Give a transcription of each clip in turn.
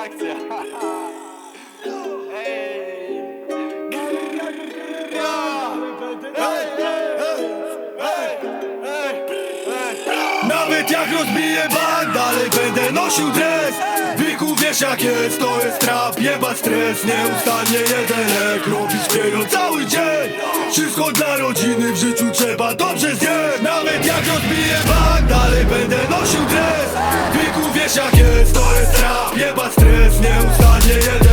reakcja. Nawet jak rozbiję bank, dalej będę nosił dres. Wiku wiesz jak jest, to jest trap, jebać stres. Nieustannie jeden lek, robić dzieją cały dzień. Wszystko dla rodziny, w życiu trzeba dobrze zjeść. Nawet jak rozbiję bank, dalej będę nosił dres. Wiku wiesz jak jest, to jest trap, jebać stres Nieustannie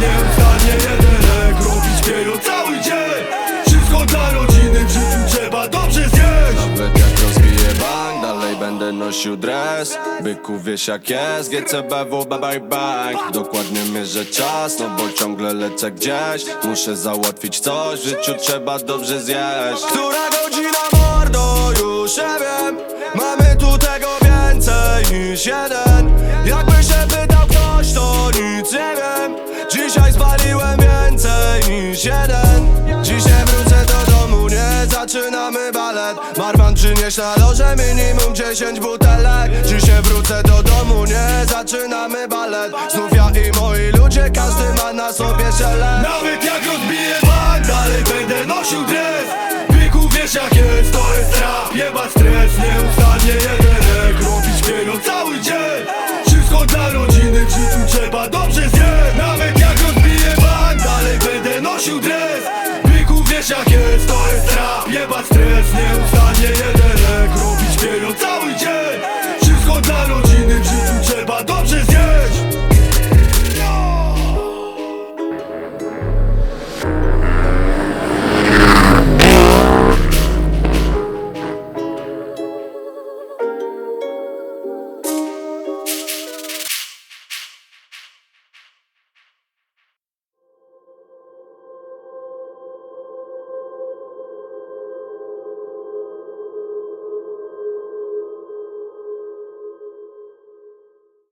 jebać stres Nieustannie jedynek, robić pieniądz cały dzień. Wszystko dla rodziny, w życiu trzeba dobrze zjeść. Nawet jak rozbiję bank, dalej będę nosił dres. Byku wiesz jak jest, GCBW bye bang Dokładnie mierzę czas, no bo ciągle lecę gdzieś. Muszę załatwić coś, w życiu trzeba dobrze zjeść. Która godzina mordo, już nie wiem. Mamy tu tego więcej niż jeden zaczynamy balet. Barman przynieś na loże minimum 10 butelek. Nie wrócę do domu, nie zaczynamy balet. Znów ja i moi ludzie, każdy ma na sobie szelest Nawet jak rozbiję bank, dalej będę nosił dres. Byku wiesz jak jest, to jest rap, jebać stres Nieustannie jedynek, robić pieniądz cały dzień. Wszystko dla rodziny, w życiu trzeba dobrze zjeść. Nawet jak rozbiję bank, dalej będę nosił dres. Byku wiesz jak jest, Jebać tryb.